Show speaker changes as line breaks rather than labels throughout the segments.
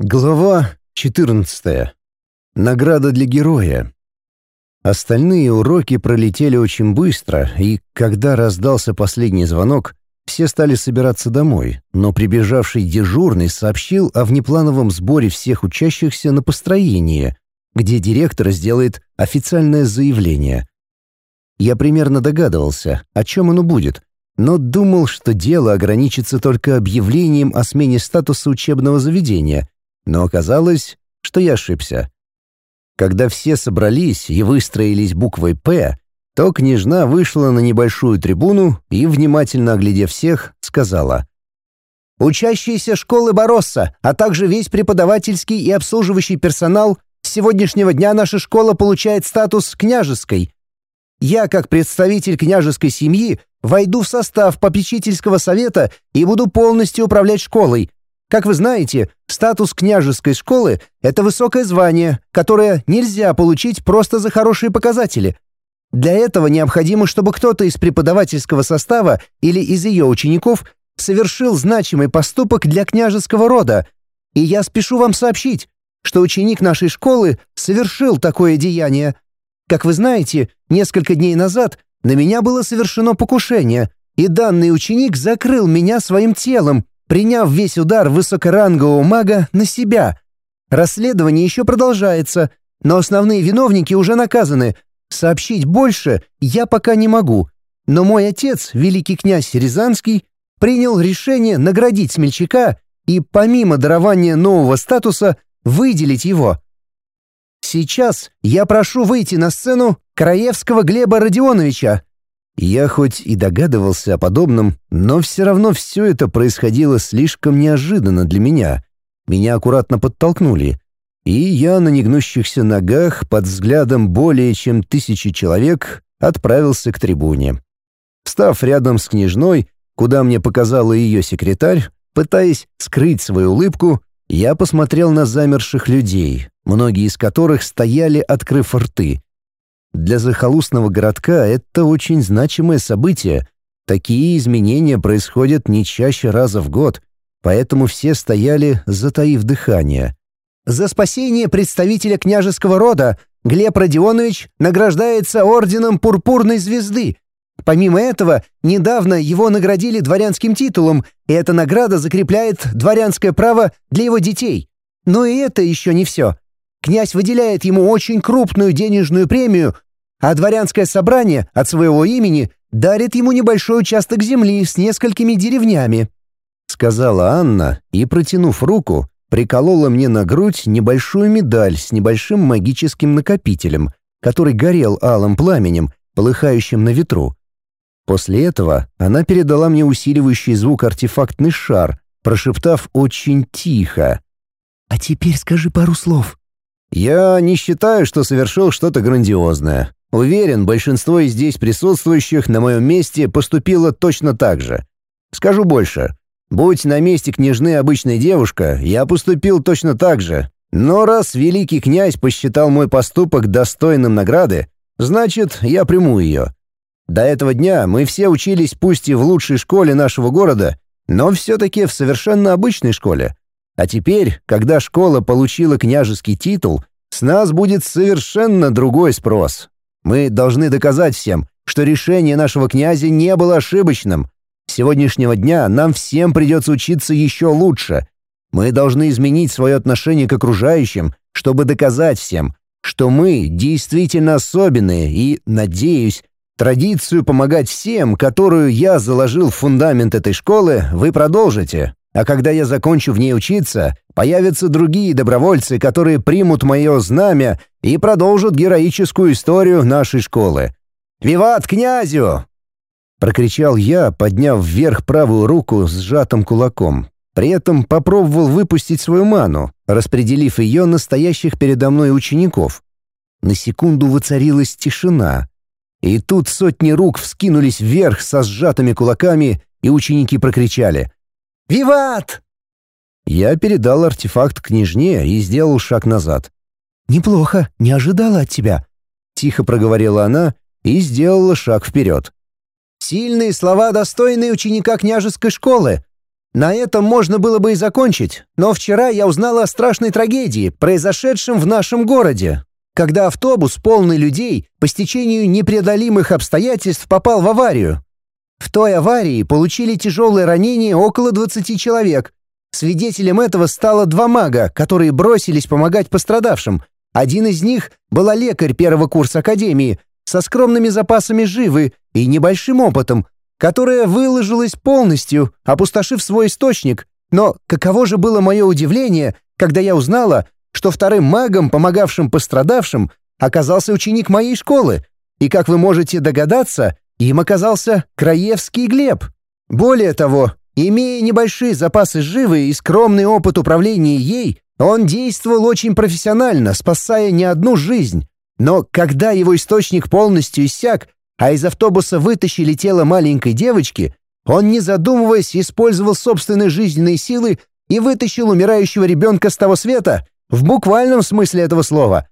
Глава 14. Награда для героя. Остальные уроки пролетели очень быстро, и когда раздался последний звонок, все стали собираться домой, но прибежавший дежурный сообщил о внеплановом сборе всех учащихся на построение, где директор сделает официальное заявление. Я примерно догадывался, о чем оно будет, но думал, что дело ограничится только объявлением о смене статуса учебного заведения — но оказалось, что я ошибся. Когда все собрались и выстроились буквой «П», то княжна вышла на небольшую трибуну и, внимательно оглядев всех, сказала «Учащиеся школы Боросса, а также весь преподавательский и обслуживающий персонал, с сегодняшнего дня наша школа получает статус княжеской. Я, как представитель княжеской семьи, войду в состав попечительского совета и буду полностью управлять школой, как вы знаете, статус княжеской школы — это высокое звание, которое нельзя получить просто за хорошие показатели. Для этого необходимо, чтобы кто-то из преподавательского состава или из ее учеников совершил значимый поступок для княжеского рода. И я спешу вам сообщить, что ученик нашей школы совершил такое деяние. Как вы знаете, несколько дней назад на меня было совершено покушение, и данный ученик закрыл меня своим телом, приняв весь удар высокорангового мага на себя. Расследование еще продолжается, но основные виновники уже наказаны. Сообщить больше я пока не могу. Но мой отец, великий князь Рязанский, принял решение наградить смельчака и, помимо дарования нового статуса, выделить его. Сейчас я прошу выйти на сцену Краевского Глеба Родионовича, я хоть и догадывался о подобном, но все равно все это происходило слишком неожиданно для меня. Меня аккуратно подтолкнули, и я на негнущихся ногах под взглядом более чем тысячи человек отправился к трибуне. Встав рядом с княжной, куда мне показала ее секретарь, пытаясь скрыть свою улыбку, я посмотрел на замерших людей, многие из которых стояли, открыв рты — для захолустного городка это очень значимое событие. Такие изменения происходят не чаще раза в год, поэтому все стояли, затаив дыхание. «За спасение представителя княжеского рода Глеб Родионович награждается орденом Пурпурной звезды. Помимо этого, недавно его наградили дворянским титулом, и эта награда закрепляет дворянское право для его детей. Но и это еще не все. Князь выделяет ему очень крупную денежную премию, а дворянское собрание от своего имени дарит ему небольшой участок земли с несколькими деревнями», — сказала Анна и, протянув руку, приколола мне на грудь небольшую медаль с небольшим магическим накопителем, который горел алым пламенем, полыхающим на ветру. После этого она передала мне усиливающий звук артефактный шар, прошептав очень тихо. «А теперь скажи пару слов». Я не считаю, что совершил что-то грандиозное. Уверен, большинство из здесь присутствующих на моем месте поступило точно так же. Скажу больше. Будь на месте княжны обычная девушка, я поступил точно так же. Но раз великий князь посчитал мой поступок достойным награды, значит, я приму ее. До этого дня мы все учились пусть и в лучшей школе нашего города, но все-таки в совершенно обычной школе. А теперь, когда школа получила княжеский титул, с нас будет совершенно другой спрос. Мы должны доказать всем, что решение нашего князя не было ошибочным. С сегодняшнего дня нам всем придется учиться еще лучше. Мы должны изменить свое отношение к окружающим, чтобы доказать всем, что мы действительно особенные и, надеюсь, традицию помогать всем, которую я заложил в фундамент этой школы, вы продолжите. А когда я закончу в ней учиться, появятся другие добровольцы, которые примут мое знамя и продолжат героическую историю нашей школы. «Виват князю!» Прокричал я, подняв вверх правую руку с сжатым кулаком. При этом попробовал выпустить свою ману, распределив ее на стоящих передо мной учеников. На секунду воцарилась тишина. И тут сотни рук вскинулись вверх со сжатыми кулаками, и ученики прокричали «Виват!» Я передал артефакт княжне и сделал шаг назад. «Неплохо, не ожидала от тебя», — тихо проговорила она и сделала шаг вперед. «Сильные слова, достойные ученика княжеской школы. На этом можно было бы и закончить, но вчера я узнала о страшной трагедии, произошедшем в нашем городе, когда автобус, полный людей, по стечению непреодолимых обстоятельств попал в аварию. В той аварии получили тяжелые ранения около 20 человек. Свидетелем этого стало два мага, которые бросились помогать пострадавшим. Один из них была лекарь первого курса академии, со скромными запасами живы и небольшим опытом, которая выложилась полностью, опустошив свой источник. Но каково же было мое удивление, когда я узнала, что вторым магом, помогавшим пострадавшим, оказался ученик моей школы. И, как вы можете догадаться, им оказался Краевский Глеб. Более того, имея небольшие запасы живы и скромный опыт управления ей, он действовал очень профессионально, спасая не одну жизнь. Но когда его источник полностью иссяк, а из автобуса вытащили тело маленькой девочки, он, не задумываясь, использовал собственные жизненные силы и вытащил умирающего ребенка с того света, в буквальном смысле этого слова.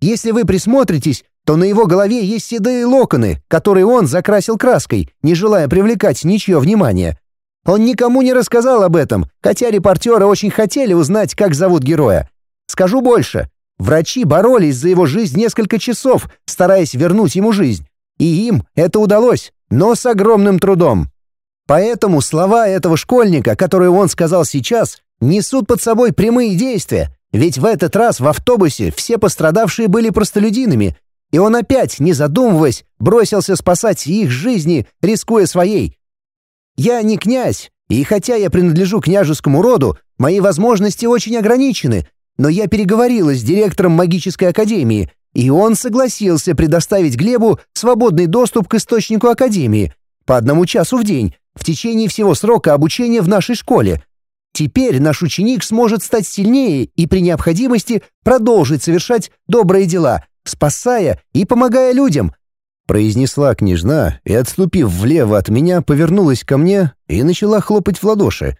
Если вы присмотритесь, то на его голове есть седые локоны, которые он закрасил краской, не желая привлекать ничье внимание. Он никому не рассказал об этом, хотя репортеры очень хотели узнать, как зовут героя. Скажу больше. Врачи боролись за его жизнь несколько часов, стараясь вернуть ему жизнь. И им это удалось, но с огромным трудом. Поэтому слова этого школьника, которые он сказал сейчас, несут под собой прямые действия, ведь в этот раз в автобусе все пострадавшие были простолюдинами, и он опять, не задумываясь, бросился спасать их жизни, рискуя своей. Я не князь, и хотя я принадлежу княжескому роду, мои возможности очень ограничены, но я переговорила с директором магической академии, и он согласился предоставить Глебу свободный доступ к источнику Академии по одному часу в день в течение всего срока обучения в нашей школе. Теперь наш ученик сможет стать сильнее и при необходимости продолжить совершать добрые дела, спасая и помогая людям», произнесла княжна и, отступив влево от меня, повернулась ко мне и начала хлопать в ладоши.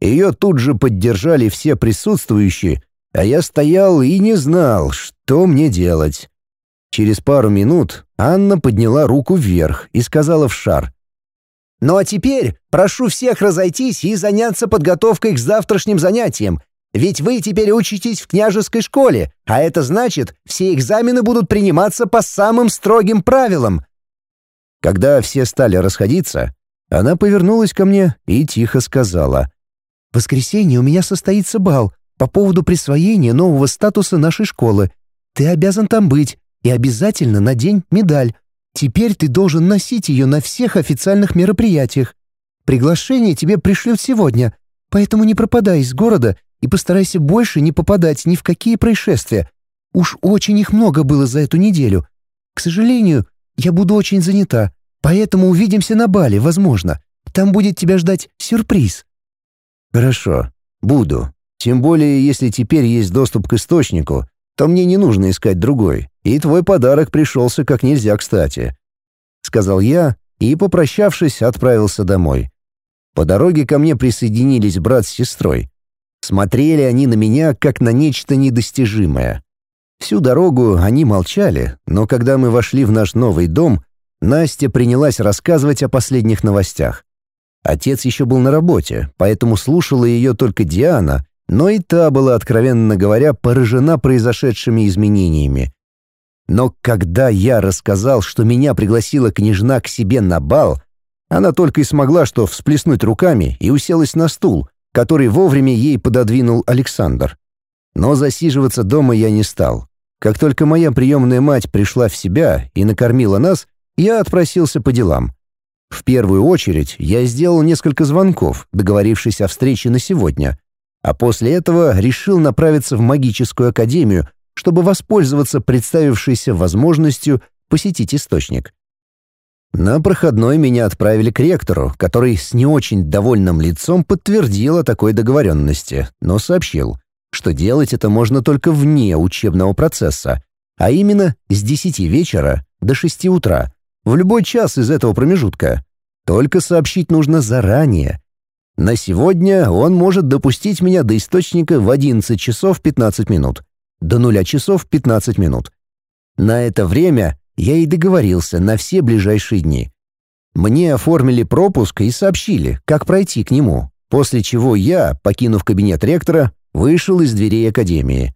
Ее тут же поддержали все присутствующие, а я стоял и не знал, что мне делать. Через пару минут Анна подняла руку вверх и сказала в шар. «Ну а теперь прошу всех разойтись и заняться подготовкой к завтрашним занятиям, ведь вы теперь учитесь в княжеской школе, а это значит, все экзамены будут приниматься по самым строгим правилам». Когда все стали расходиться, она повернулась ко мне и тихо сказала. «В воскресенье у меня состоится бал по поводу присвоения нового статуса нашей школы. Ты обязан там быть и обязательно надень медаль. Теперь ты должен носить ее на всех официальных мероприятиях. Приглашение тебе пришлют сегодня, поэтому не пропадай из города и постарайся больше не попадать ни в какие происшествия. Уж очень их много было за эту неделю. К сожалению, я буду очень занята, поэтому увидимся на бале, возможно. Там будет тебя ждать сюрприз». «Хорошо, буду», тем более, если теперь есть доступ к источнику, то мне не нужно искать другой, и твой подарок пришелся как нельзя кстати», — сказал я и, попрощавшись, отправился домой. По дороге ко мне присоединились брат с сестрой. Смотрели они на меня, как на нечто недостижимое. Всю дорогу они молчали, но когда мы вошли в наш новый дом, Настя принялась рассказывать о последних новостях. Отец еще был на работе, поэтому слушала ее только Диана, но и та была, откровенно говоря, поражена произошедшими изменениями. Но когда я рассказал, что меня пригласила княжна к себе на бал, она только и смогла что всплеснуть руками и уселась на стул, который вовремя ей пододвинул Александр. Но засиживаться дома я не стал. Как только моя приемная мать пришла в себя и накормила нас, я отпросился по делам. В первую очередь я сделал несколько звонков, договорившись о встрече на сегодня, а после этого решил направиться в магическую академию, чтобы воспользоваться представившейся возможностью посетить источник. На проходной меня отправили к ректору, который с не очень довольным лицом подтвердил о такой договоренности, но сообщил, что делать это можно только вне учебного процесса, а именно с 10 вечера до 6 утра, в любой час из этого промежутка. Только сообщить нужно заранее, на сегодня он может допустить меня до источника в 11 часов 15 минут. До нуля часов 15 минут. На это время я и договорился на все ближайшие дни. Мне оформили пропуск и сообщили, как пройти к нему. после чего я, покинув кабинет ректора, вышел из дверей академии.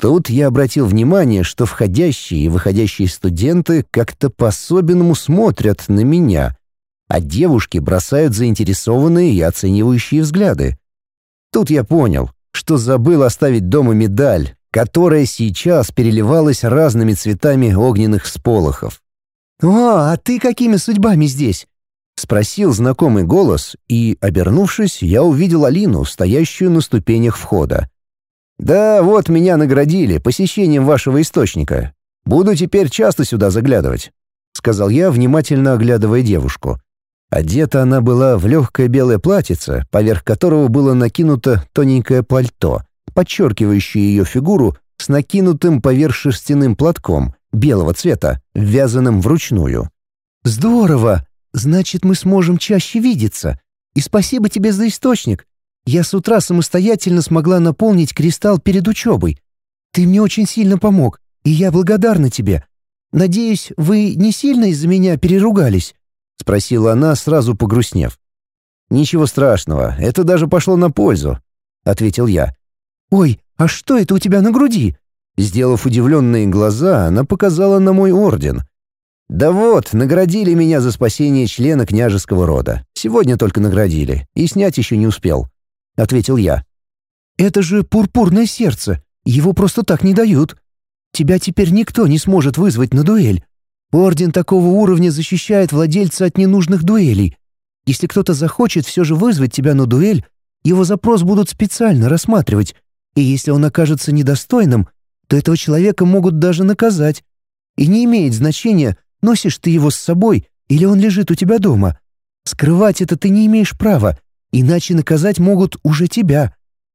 Тут я обратил внимание, что входящие и выходящие студенты как-то по-особенному смотрят на меня, а девушки бросают заинтересованные и оценивающие взгляды. Тут я понял, что забыл оставить дома медаль, которая сейчас переливалась разными цветами огненных сполохов. «О, а ты какими судьбами здесь?» — спросил знакомый голос, и, обернувшись, я увидел Алину, стоящую на ступенях входа. «Да, вот меня наградили посещением вашего источника. Буду теперь часто сюда заглядывать», — сказал я, внимательно оглядывая девушку. Одета она была в легкое белое платьице, поверх которого было накинуто тоненькое пальто, подчеркивающее ее фигуру с накинутым поверх шерстяным платком белого цвета, ввязанным вручную. «Здорово! Значит, мы сможем чаще видеться. И спасибо тебе за источник. Я с утра самостоятельно смогла наполнить кристалл перед учебой. Ты мне очень сильно помог, и я благодарна тебе. Надеюсь, вы не сильно из-за меня переругались?» — спросила она, сразу погрустнев. «Ничего страшного, это даже пошло на пользу», — ответил я. «Ой, а что это у тебя на груди?» Сделав удивленные глаза, она показала на мой орден. «Да вот, наградили меня за спасение члена княжеского рода. Сегодня только наградили, и снять еще не успел», — ответил я. «Это же пурпурное сердце, его просто так не дают. Тебя теперь никто не сможет вызвать на дуэль. Орден такого уровня защищает владельца от ненужных дуэлей. Если кто-то захочет все же вызвать тебя на дуэль, его запрос будут специально рассматривать, и если он окажется недостойным, то этого человека могут даже наказать. И не имеет значения, носишь ты его с собой или он лежит у тебя дома. Скрывать это ты не имеешь права, иначе наказать могут уже тебя.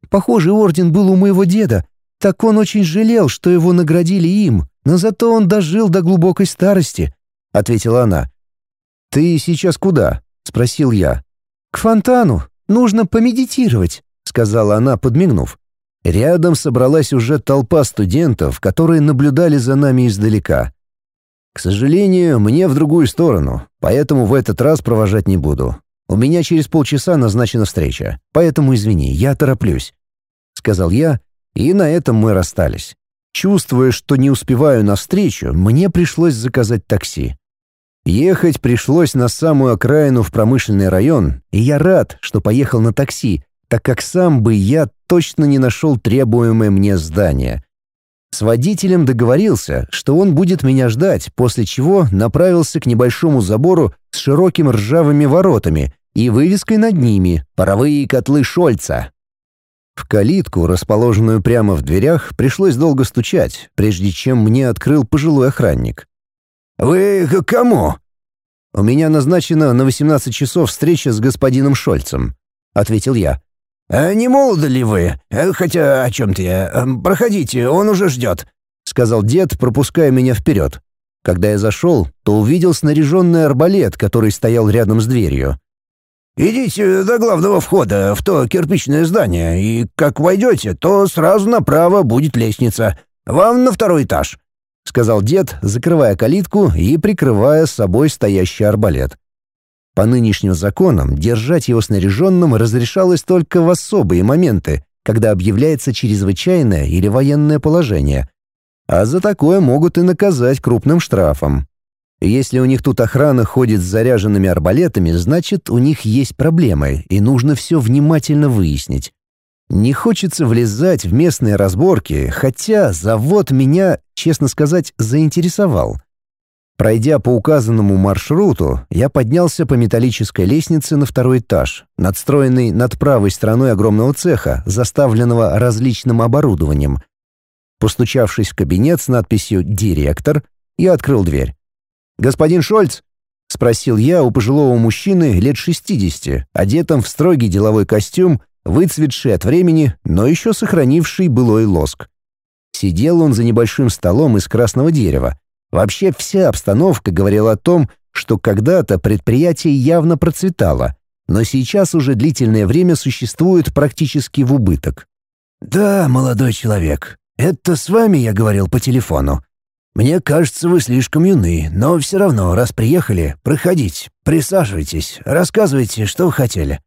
Похожий орден был у моего деда, так он очень жалел, что его наградили им, но зато он дожил до глубокой старости», — ответила она. «Ты сейчас куда?» — спросил я. «К фонтану. Нужно помедитировать», — сказала она, подмигнув. Рядом собралась уже толпа студентов, которые наблюдали за нами издалека. К сожалению, мне в другую сторону, поэтому в этот раз провожать не буду. У меня через полчаса назначена встреча, поэтому извини, я тороплюсь», — сказал я, и на этом мы расстались. Чувствуя, что не успеваю на встречу, мне пришлось заказать такси. Ехать пришлось на самую окраину в промышленный район, и я рад, что поехал на такси, так как сам бы я точно не нашел требуемое мне здание. С водителем договорился, что он будет меня ждать, после чего направился к небольшому забору с широкими ржавыми воротами и вывеской над ними «Паровые котлы Шольца». В калитку, расположенную прямо в дверях, пришлось долго стучать, прежде чем мне открыл пожилой охранник. «Вы к кому?» «У меня назначена на 18 часов встреча с господином Шольцем», — ответил я. «А не молоды ли вы? Э, хотя о чем-то я. Эм, проходите, он уже ждет», — сказал дед, пропуская меня вперед. Когда я зашел, то увидел снаряженный арбалет, который стоял рядом с дверью. Идите до главного входа в то кирпичное здание, и как войдете, то сразу направо будет лестница. Вам на второй этаж», — сказал дед, закрывая калитку и прикрывая с собой стоящий арбалет. По нынешним законам держать его снаряженным разрешалось только в особые моменты, когда объявляется чрезвычайное или военное положение, а за такое могут и наказать крупным штрафом. Если у них тут охрана ходит с заряженными арбалетами, значит, у них есть проблемы, и нужно все внимательно выяснить. Не хочется влезать в местные разборки, хотя завод меня, честно сказать, заинтересовал. Пройдя по указанному маршруту, я поднялся по металлической лестнице на второй этаж, надстроенный над правой стороной огромного цеха, заставленного различным оборудованием. Постучавшись в кабинет с надписью «Директор», я открыл дверь. «Господин Шольц?» — спросил я у пожилого мужчины лет 60, одетым в строгий деловой костюм, выцветший от времени, но еще сохранивший былой лоск. Сидел он за небольшим столом из красного дерева. Вообще вся обстановка говорила о том, что когда-то предприятие явно процветало, но сейчас уже длительное время существует практически в убыток. «Да, молодой человек, это с вами я говорил по телефону», мне кажется, вы слишком юны, но все равно, раз приехали, проходите, присаживайтесь, рассказывайте, что вы хотели».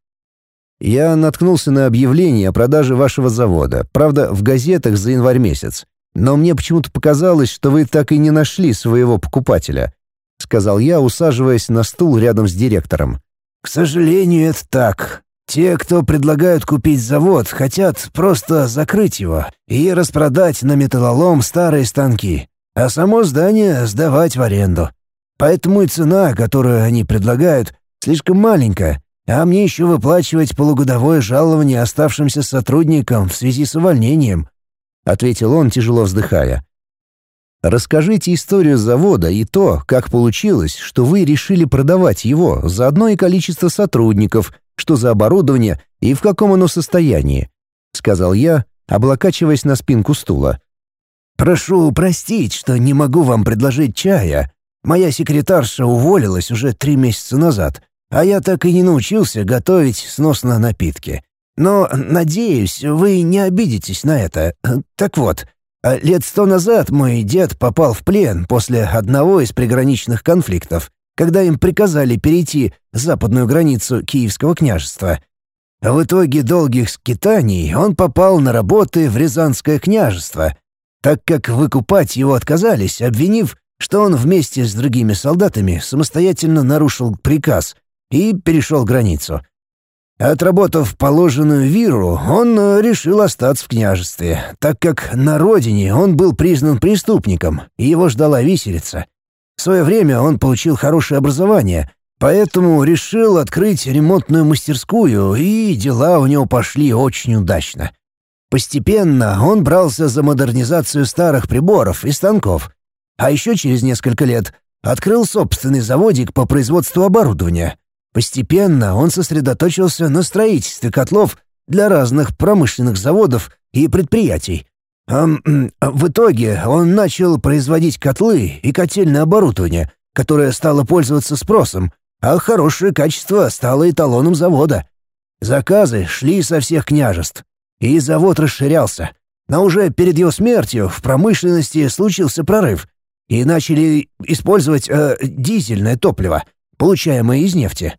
Я наткнулся на объявление о продаже вашего завода, правда, в газетах за январь месяц. Но мне почему-то показалось, что вы так и не нашли своего покупателя», — сказал я, усаживаясь на стул рядом с директором.
«К сожалению, это так. Те, кто предлагают купить завод, хотят просто закрыть его и распродать на металлолом старые станки, а само здание сдавать в аренду. Поэтому и цена, которую они предлагают, слишком маленькая, а мне еще выплачивать полугодовое жалование оставшимся сотрудникам в связи с увольнением», — ответил он, тяжело вздыхая. «Расскажите историю завода и то, как получилось, что вы решили продавать его за одно и количество сотрудников, что за оборудование и в каком оно состоянии», — сказал я, облокачиваясь на спинку стула. «Прошу простить, что не могу вам предложить чая. Моя секретарша уволилась уже три месяца назад, а я так и не научился готовить сносно напитки. Но, надеюсь, вы не обидитесь на это. Так вот, лет сто назад мой дед попал в плен после одного из приграничных конфликтов, когда им приказали перейти западную границу Киевского княжества. В итоге долгих скитаний он попал на работы в Рязанское княжество, так как выкупать его отказались, обвинив, что он вместе с другими солдатами самостоятельно нарушил приказ — и перешел границу. Отработав положенную виру, он э, решил остаться в княжестве, так как на родине он был признан преступником, и его ждала виселица. В свое время он получил хорошее образование, поэтому решил открыть ремонтную мастерскую, и дела у него пошли очень удачно. Постепенно он брался за модернизацию старых приборов и станков, а еще через несколько лет открыл собственный заводик по производству оборудования — Постепенно он сосредоточился на строительстве котлов для разных промышленных заводов и предприятий. в итоге он начал производить котлы и котельное оборудование, которое стало пользоваться спросом, а хорошее качество стало эталоном завода. Заказы шли со всех княжеств, и завод расширялся. Но уже перед его смертью в промышленности случился прорыв, и начали использовать э, дизельное топливо, получаемое из нефти.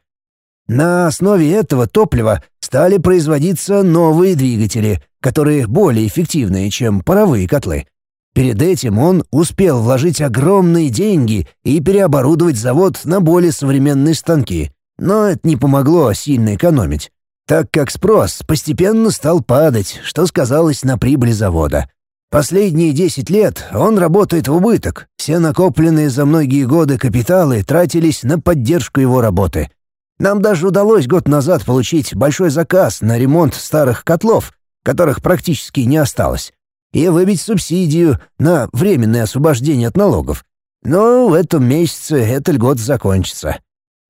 На основе этого топлива стали производиться новые двигатели, которые более эффективные, чем паровые котлы. Перед этим он успел вложить огромные деньги и переоборудовать завод на более современные станки, но это не помогло сильно экономить, так как спрос постепенно стал падать, что сказалось на прибыли завода. Последние 10 лет он работает в убыток, все накопленные за многие годы капиталы тратились на поддержку его работы — нам даже удалось год назад получить большой заказ на ремонт старых котлов, которых практически не осталось, и выбить субсидию на временное освобождение от налогов. Но в этом месяце эта льгота закончится.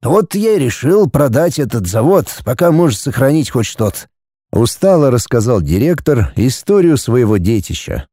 Вот я и решил продать этот завод, пока может сохранить хоть что-то.
Устало рассказал директор историю своего детища.